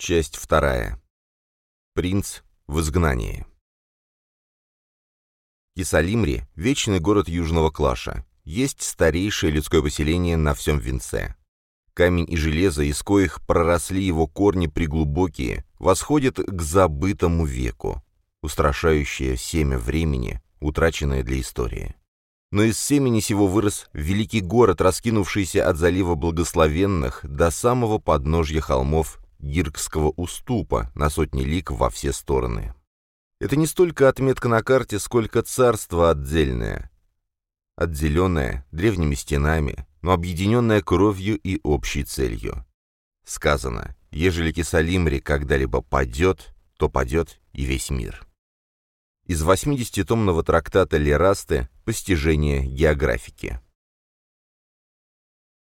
Часть вторая. Принц в изгнании. Кисалимри – вечный город Южного Клаша. Есть старейшее людское поселение на всем Винце. Камень и железо, из коих проросли его корни приглубокие, восходят к забытому веку, устрашающее семя времени, утраченное для истории. Но из семени сего вырос великий город, раскинувшийся от залива благословенных до самого подножья холмов Гиркского уступа на сотни лик во все стороны. Это не столько отметка на карте, сколько царство отдельное, отделенное древними стенами, но объединенное кровью и общей целью. Сказано, ежели Кисалимри когда-либо падет, то падет и весь мир. Из 80-томного трактата Лерасты «Постижение географики».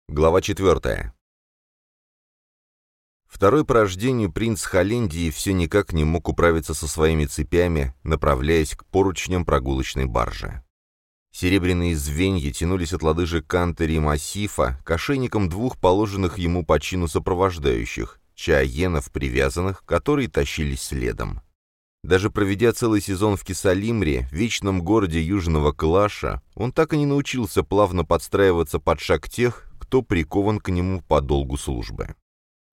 Глава 4. Второй по рождению принц Холлендии все никак не мог управиться со своими цепями, направляясь к поручням прогулочной баржи. Серебряные звенья тянулись от лодыжек Кантери и Массифа к ошейникам двух положенных ему по чину сопровождающих, чаенов привязанных, которые тащились следом. Даже проведя целый сезон в Кисалимре, вечном городе Южного Клаша, он так и не научился плавно подстраиваться под шаг тех, кто прикован к нему по долгу службы.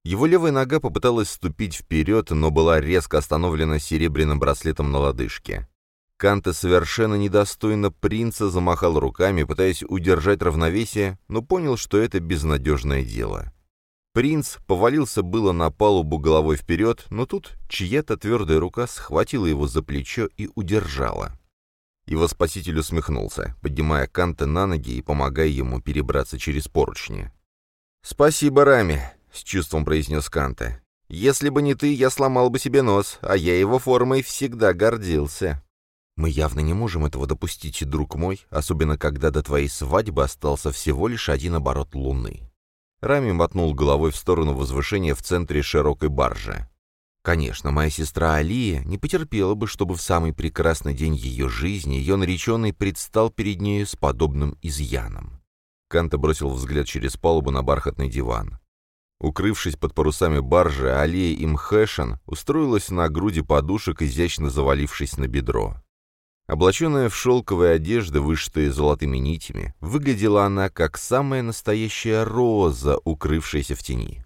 Его левая нога попыталась ступить вперед, но была резко остановлена серебряным браслетом на лодыжке. Канте совершенно недостойно принца замахал руками, пытаясь удержать равновесие, но понял, что это безнадежное дело. Принц повалился было на палубу головой вперед, но тут чья-то твердая рука схватила его за плечо и удержала. Его спаситель усмехнулся, поднимая Канта на ноги и помогая ему перебраться через поручни. «Спасибо, Рами», — с чувством произнес Канта. «Если бы не ты, я сломал бы себе нос, а я его формой всегда гордился». «Мы явно не можем этого допустить, друг мой, особенно когда до твоей свадьбы остался всего лишь один оборот луны», Рами мотнул головой в сторону возвышения в центре широкой баржи. Конечно, моя сестра Алия не потерпела бы, чтобы в самый прекрасный день ее жизни ее нареченный предстал перед нею с подобным изъяном. Канта бросил взгляд через палубу на бархатный диван. Укрывшись под парусами баржи, Алия Имхэшен устроилась на груди подушек, изящно завалившись на бедро. Облаченная в шелковые одежды, вышитые золотыми нитями, выглядела она как самая настоящая роза, укрывшаяся в тени.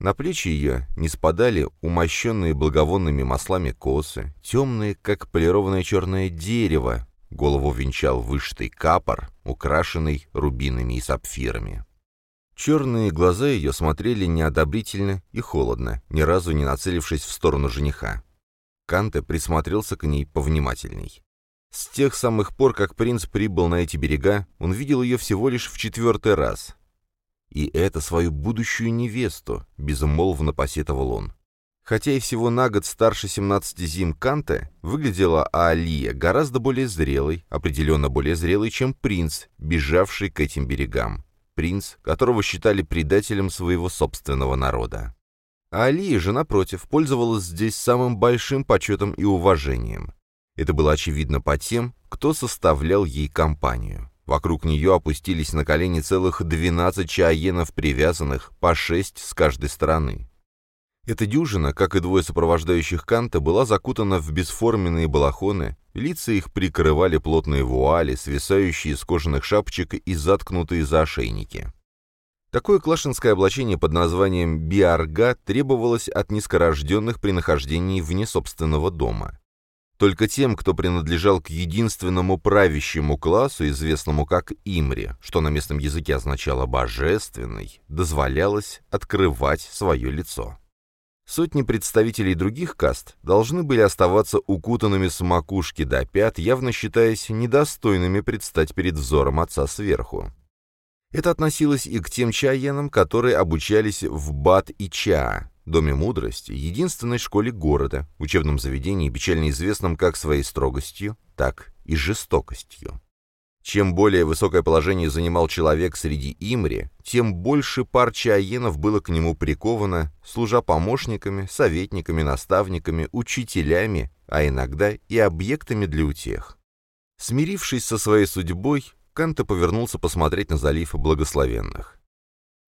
На плечи ее не спадали умощенные благовонными маслами косы, темные, как полированное черное дерево, голову венчал вышитый капор, украшенный рубинами и сапфирами. Черные глаза ее смотрели неодобрительно и холодно, ни разу не нацелившись в сторону жениха. Канте присмотрелся к ней повнимательней. С тех самых пор, как принц прибыл на эти берега, он видел ее всего лишь в четвертый раз. И это свою будущую невесту, безумолвно посетовал он. Хотя и всего на год старше 17 зим Канте, выглядела Алия гораздо более зрелой, определенно более зрелой, чем принц, бежавший к этим берегам. Принц, которого считали предателем своего собственного народа. А Алия же, напротив, пользовалась здесь самым большим почетом и уважением. Это было очевидно по тем, кто составлял ей компанию. Вокруг нее опустились на колени целых 12 чаенов привязанных, по шесть с каждой стороны. Эта дюжина, как и двое сопровождающих Канта, была закутана в бесформенные балахоны, лица их прикрывали плотные вуали, свисающие из кожаных шапочек и заткнутые за ошейники. Такое клашинское облачение под названием биарга требовалось от низкорожденных при нахождении вне собственного дома. Только тем, кто принадлежал к единственному правящему классу, известному как Имри, что на местном языке означало «божественный», дозволялось открывать свое лицо. Сотни представителей других каст должны были оставаться укутанными с макушки до пят, явно считаясь недостойными предстать перед взором отца сверху. Это относилось и к тем чаенам, которые обучались в Бат и Чаа, Доме мудрости, единственной школе города, учебном заведении, печально известном как своей строгостью, так и жестокостью. Чем более высокое положение занимал человек среди Имри, тем больше пар чаенов было к нему приковано, служа помощниками, советниками, наставниками, учителями, а иногда и объектами для утех. Смирившись со своей судьбой, Канта повернулся посмотреть на залив благословенных.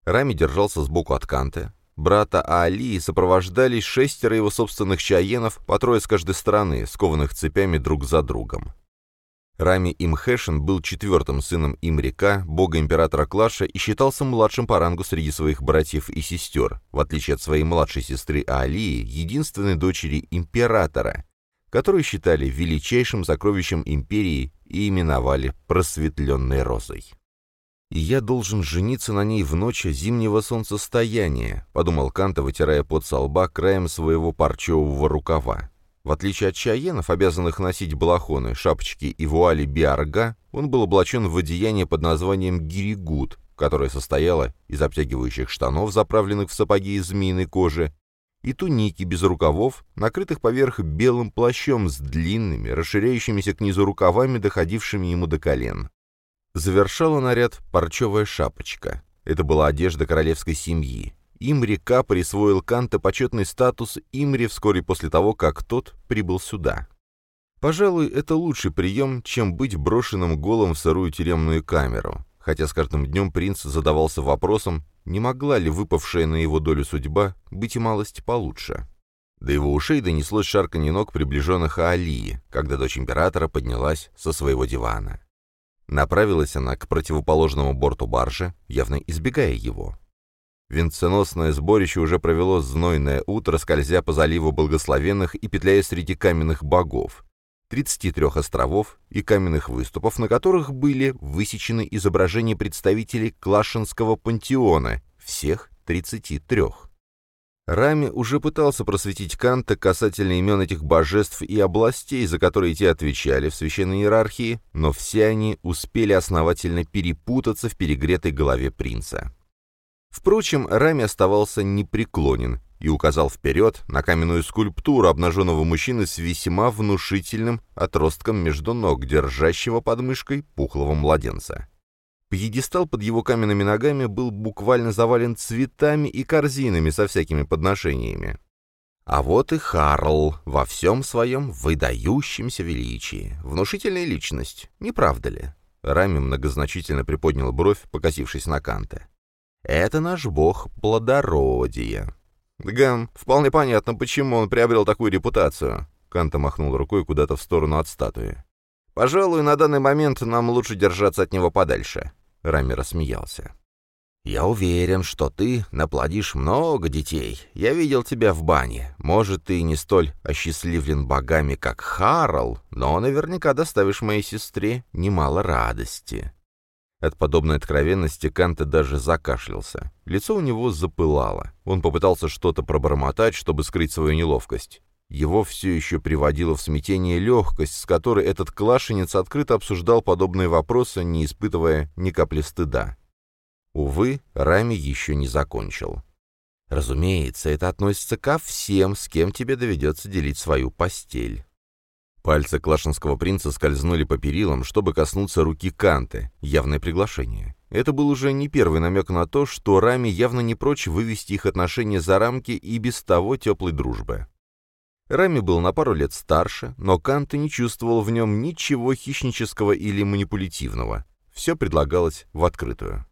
Рами держался сбоку от Канта, брата Аалии, сопровождались шестеро его собственных чаенов, по трое с каждой стороны, скованных цепями друг за другом. Рами Имхэшин был четвертым сыном Имрика, бога императора Клаша, и считался младшим по рангу среди своих братьев и сестер, в отличие от своей младшей сестры Аалии, единственной дочери императора, которую считали величайшим сокровищем империи и именовали «просветленной розой». «И я должен жениться на ней в ночь зимнего солнцестояния», — подумал Канта, вытирая пот со лба краем своего парчевого рукава. В отличие от чаенов, обязанных носить балахоны, шапочки и вуали биарга, он был облачен в одеяние под названием гиригут, которое состояло из обтягивающих штанов, заправленных в сапоги из змеиной кожи, и туники без рукавов, накрытых поверх белым плащом с длинными, расширяющимися к низу рукавами, доходившими ему до колен. Завершала наряд парчевая шапочка. Это была одежда королевской семьи. Имри К. присвоил Канта почетный статус Имри вскоре после того, как тот прибыл сюда. Пожалуй, это лучший прием, чем быть брошенным голым в сырую тюремную камеру, хотя с каждым днем принц задавался вопросом, не могла ли выпавшая на его долю судьба быть и малость получше. До его ушей донеслось шарканье ног приближенных Алии, когда дочь императора поднялась со своего дивана. Направилась она к противоположному борту баржи, явно избегая его. Венценосное сборище уже провело знойное утро, скользя по заливу благословенных и петляя среди каменных богов. 33 островов и каменных выступов, на которых были высечены изображения представителей Клашинского пантеона, всех 33. Рами уже пытался просветить Канта касательно имен этих божеств и областей, за которые те отвечали в священной иерархии, но все они успели основательно перепутаться в перегретой голове принца. Впрочем, Рами оставался непреклонен и указал вперед на каменную скульптуру обнаженного мужчины с весьма внушительным отростком между ног, держащего под мышкой пухлого младенца. Пьедестал под его каменными ногами был буквально завален цветами и корзинами со всякими подношениями. А вот и Харл во всем своем выдающемся величии. Внушительная личность, не правда ли? Рами многозначительно приподнял бровь, покосившись на Канта. Это наш бог плодородия. Гам, вполне понятно, почему он приобрел такую репутацию. Канта махнул рукой куда-то в сторону от статуи. «Пожалуй, на данный момент нам лучше держаться от него подальше», — Рами рассмеялся. «Я уверен, что ты наплодишь много детей. Я видел тебя в бане. Может, ты не столь осчастливлен богами, как Харл, но наверняка доставишь моей сестре немало радости». От подобной откровенности Канта даже закашлялся. Лицо у него запылало. Он попытался что-то пробормотать, чтобы скрыть свою неловкость. Его все еще приводило в смятение легкость, с которой этот клашенец открыто обсуждал подобные вопросы, не испытывая ни капли стыда. Увы, Рами еще не закончил. «Разумеется, это относится ко всем, с кем тебе доведется делить свою постель. Пальцы клашинского принца скользнули по перилам, чтобы коснуться руки Канты, явное приглашение. Это был уже не первый намек на то, что Рами явно не прочь вывести их отношения за рамки и без того теплой дружбы. Рами был на пару лет старше, но Канта не чувствовал в нем ничего хищнического или манипулятивного. Все предлагалось в открытую.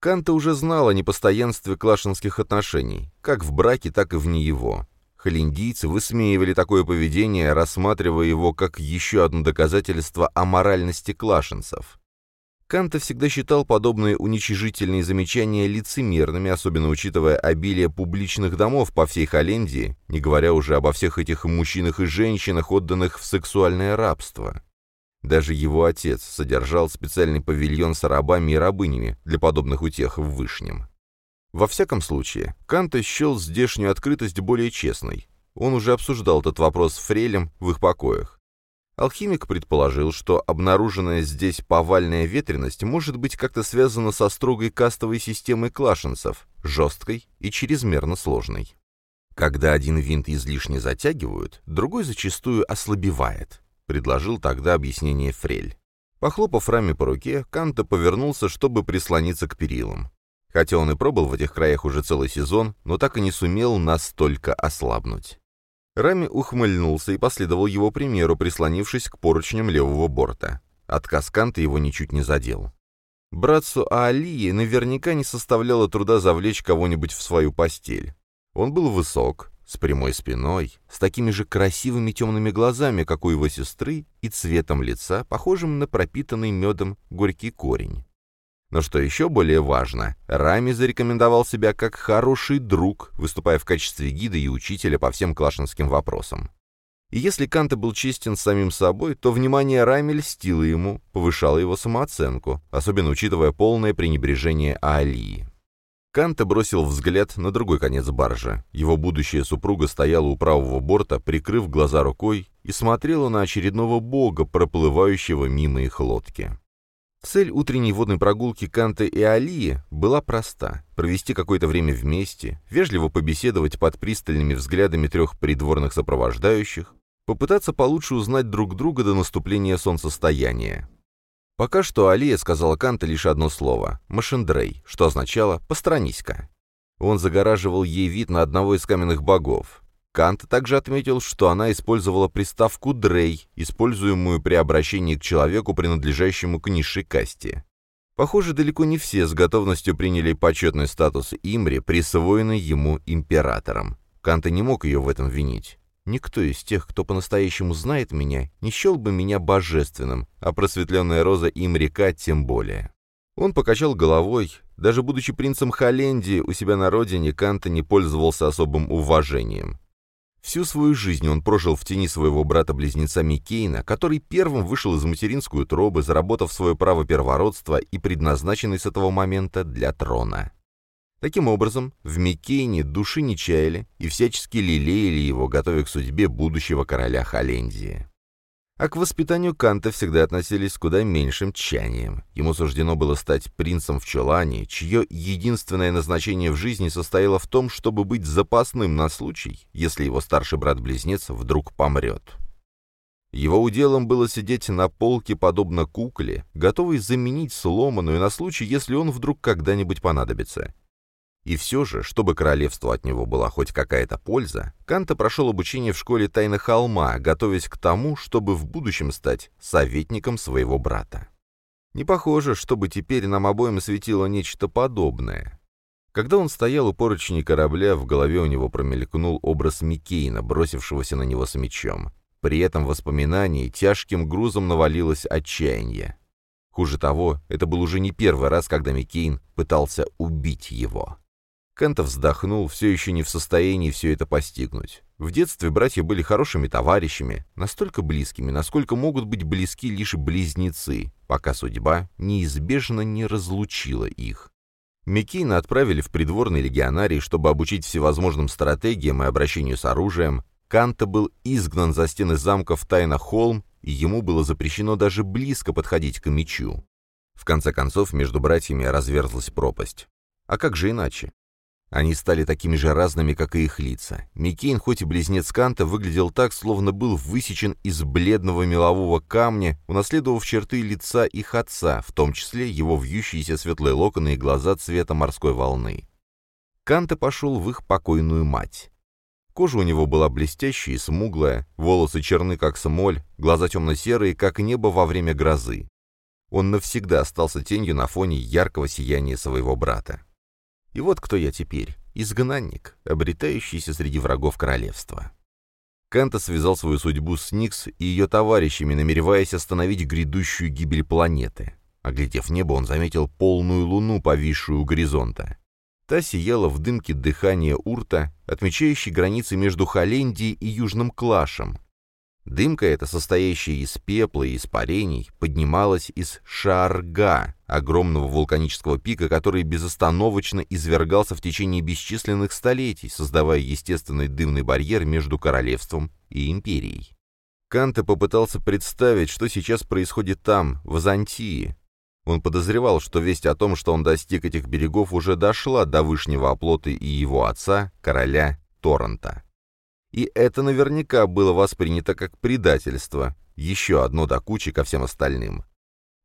Канта уже знал о непостоянстве клашинских отношений, как в браке, так и вне его. Холиндийцы высмеивали такое поведение, рассматривая его как еще одно доказательство аморальности клашенцев. Канта всегда считал подобные уничижительные замечания лицемерными, особенно учитывая обилие публичных домов по всей Холландии, не говоря уже обо всех этих мужчинах и женщинах, отданных в сексуальное рабство. Даже его отец содержал специальный павильон с рабами и рабынями для подобных утех в Вышнем. Во всяком случае, Канта счел здешнюю открытость более честной. Он уже обсуждал этот вопрос с Фрелем в их покоях. Алхимик предположил, что обнаруженная здесь повальная ветренность может быть как-то связана со строгой кастовой системой клашенцев, жесткой и чрезмерно сложной. Когда один винт излишне затягивают, другой зачастую ослабевает, предложил тогда объяснение Фрель. Похлопав раме по руке, Канта повернулся, чтобы прислониться к перилам. Хотя он и пробыл в этих краях уже целый сезон, но так и не сумел настолько ослабнуть. Рами ухмыльнулся и последовал его примеру, прислонившись к поручням левого борта. Отказ Канта его ничуть не задел. Братцу Аалии наверняка не составляло труда завлечь кого-нибудь в свою постель. Он был высок, с прямой спиной, с такими же красивыми темными глазами, как у его сестры, и цветом лица, похожим на пропитанный медом горький корень. Но что еще более важно, Рами зарекомендовал себя как хороший друг, выступая в качестве гида и учителя по всем клашинским вопросам. И если Канта был честен с самим собой, то внимание Рами льстило ему, повышало его самооценку, особенно учитывая полное пренебрежение Аалии. Канта бросил взгляд на другой конец баржи. Его будущая супруга стояла у правого борта, прикрыв глаза рукой, и смотрела на очередного бога, проплывающего мимо их лодки. Цель утренней водной прогулки Канта и Алии была проста — провести какое-то время вместе, вежливо побеседовать под пристальными взглядами трех придворных сопровождающих, попытаться получше узнать друг друга до наступления солнцестояния. Пока что Алия сказала Канта лишь одно слово — «машендрей», что означало «постранись-ка». Он загораживал ей вид на одного из каменных богов. Кант также отметил, что она использовала приставку «дрей», используемую при обращении к человеку, принадлежащему к низшей касте. Похоже, далеко не все с готовностью приняли почетный статус Имри, присвоенный ему императором. Канта не мог ее в этом винить. Никто из тех, кто по-настоящему знает меня, не счел бы меня божественным, а просветленная роза им река тем более. Он покачал головой. Даже будучи принцем Холлендии, у себя на родине Канта не пользовался особым уважением. Всю свою жизнь он прожил в тени своего брата-близнеца Микейна, который первым вышел из материнской утробы, заработав свое право первородства и предназначенный с этого момента для трона. Таким образом, в Миккейне души не чаяли и всячески лелеяли его, готовя к судьбе будущего короля Холлендии. А к воспитанию Канта всегда относились с куда меньшим тщанием. Ему суждено было стать принцем в Чулане, чье единственное назначение в жизни состояло в том, чтобы быть запасным на случай, если его старший брат-близнец вдруг помрет. Его уделом было сидеть на полке, подобно кукле, готовой заменить сломанную на случай, если он вдруг когда-нибудь понадобится. И все же, чтобы королевству от него была хоть какая-то польза, Канта прошел обучение в школе Тайны Холма, готовясь к тому, чтобы в будущем стать советником своего брата. Не похоже, чтобы теперь нам обоим светило нечто подобное. Когда он стоял у поручней корабля, в голове у него промелькнул образ Микейна, бросившегося на него с мечом. При этом воспоминании тяжким грузом навалилось отчаяние. Хуже того, это был уже не первый раз, когда Микейн пытался убить его. Кента вздохнул, все еще не в состоянии все это постигнуть. В детстве братья были хорошими товарищами, настолько близкими, насколько могут быть близки лишь близнецы, пока судьба неизбежно не разлучила их. Миккейна отправили в придворный легионарий, чтобы обучить всевозможным стратегиям и обращению с оружием. Канта был изгнан за стены замка в Тайна-Холм, и ему было запрещено даже близко подходить к мечу. В конце концов, между братьями разверзлась пропасть. А как же иначе? Они стали такими же разными, как и их лица. Микейн, хоть и близнец Канта, выглядел так, словно был высечен из бледного мелового камня, унаследовав черты лица их отца, в том числе его вьющиеся светлые локоны и глаза цвета морской волны. Канта пошел в их покойную мать. Кожа у него была блестящая и смуглая, волосы черны, как смоль, глаза темно-серые, как небо во время грозы. Он навсегда остался тенью на фоне яркого сияния своего брата. И вот кто я теперь. Изгнанник, обретающийся среди врагов королевства. Канта связал свою судьбу с Никс и ее товарищами, намереваясь остановить грядущую гибель планеты. Оглядев небо, он заметил полную луну, повисшую у горизонта. Та сияла в дымке дыхания урта, отмечающей границы между Холлендией и Южным Клашем, Дымка эта, состоящая из пепла и испарений, поднималась из Шарга, огромного вулканического пика, который безостановочно извергался в течение бесчисленных столетий, создавая естественный дымный барьер между королевством и империей. Канте попытался представить, что сейчас происходит там, в Азантии. Он подозревал, что весть о том, что он достиг этих берегов, уже дошла до вышнего оплота и его отца, короля Торрента. И это наверняка было воспринято как предательство, еще одно до кучи ко всем остальным.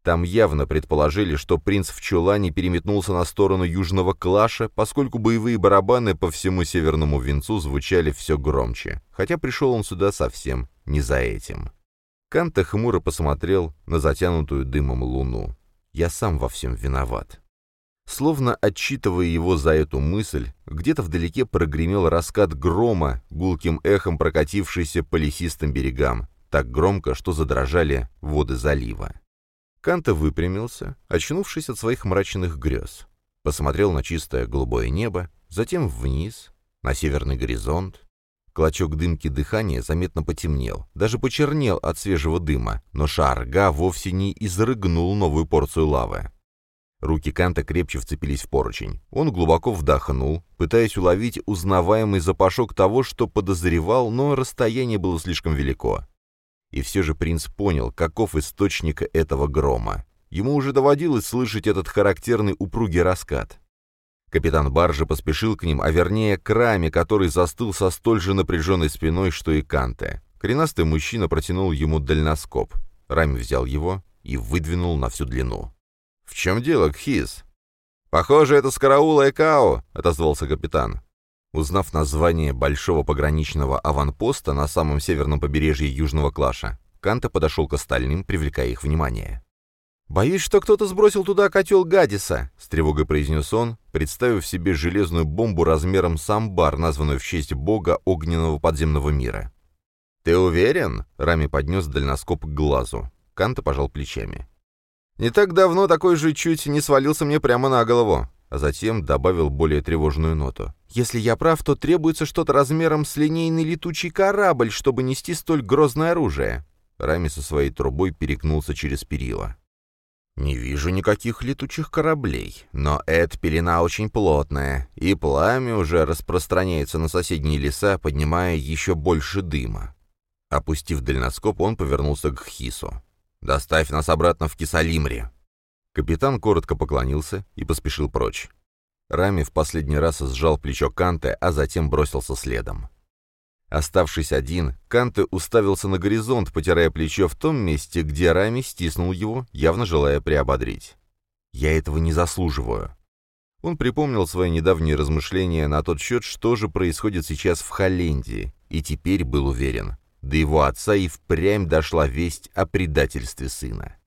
Там явно предположили, что принц в чулане переметнулся на сторону южного клаша, поскольку боевые барабаны по всему северному венцу звучали все громче, хотя пришел он сюда совсем не за этим. Канта хмуро посмотрел на затянутую дымом луну. «Я сам во всем виноват». Словно отчитывая его за эту мысль, где-то вдалеке прогремел раскат грома, гулким эхом прокатившийся по лесистым берегам, так громко, что задрожали воды залива. Канта выпрямился, очнувшись от своих мрачных грез. Посмотрел на чистое голубое небо, затем вниз, на северный горизонт. Клочок дымки дыхания заметно потемнел, даже почернел от свежего дыма, но Шарга вовсе не изрыгнул новую порцию лавы. Руки Канта крепче вцепились в поручень. Он глубоко вдохнул, пытаясь уловить узнаваемый запашок того, что подозревал, но расстояние было слишком велико. И все же принц понял, каков источник этого грома. Ему уже доводилось слышать этот характерный упругий раскат. Капитан баржи поспешил к ним, а вернее к раме, который застыл со столь же напряженной спиной, что и Канте. Коренастый мужчина протянул ему дальноскоп. Рами взял его и выдвинул на всю длину. «В чем дело, Кхиз?» «Похоже, это скараул Экао», — отозвался капитан. Узнав название большого пограничного аванпоста на самом северном побережье Южного Клаша, Канта подошел к остальным, привлекая их внимание. «Боюсь, что кто-то сбросил туда котел Гадиса», — с тревогой произнес он, представив себе железную бомбу размером с амбар, названную в честь бога огненного подземного мира. «Ты уверен?» — Рами поднес дальноскоп к глазу. Канта пожал плечами. Не так давно такой же чуть не свалился мне прямо на голову, а затем добавил более тревожную ноту. «Если я прав, то требуется что-то размером с линейный летучий корабль, чтобы нести столь грозное оружие». Рами со своей трубой перекнулся через перила. «Не вижу никаких летучих кораблей, но эта пелена очень плотная, и пламя уже распространяется на соседние леса, поднимая еще больше дыма». Опустив дальноскоп, он повернулся к Хису. «Доставь нас обратно в Кисалимре». Капитан коротко поклонился и поспешил прочь. Рами в последний раз сжал плечо Канте, а затем бросился следом. Оставшись один, Канте уставился на горизонт, потирая плечо в том месте, где Рами стиснул его, явно желая приободрить. «Я этого не заслуживаю». Он припомнил свои недавние размышления на тот счет, что же происходит сейчас в Холлендии, и теперь был уверен. До его отца и впрямь дошла весть о предательстве сына.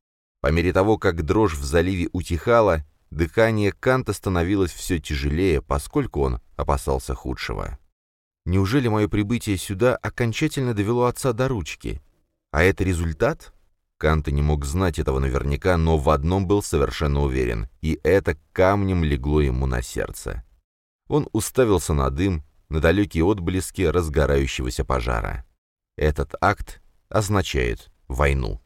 По мере того, как дрожь в заливе утихала, дыхание Канта становилось все тяжелее, поскольку он опасался худшего. Неужели мое прибытие сюда окончательно довело отца до ручки? А это результат? Канта не мог знать этого наверняка, но в одном был совершенно уверен, и это камнем легло ему на сердце. Он уставился на дым, на далекие отблески разгорающегося пожара. Этот акт означает войну.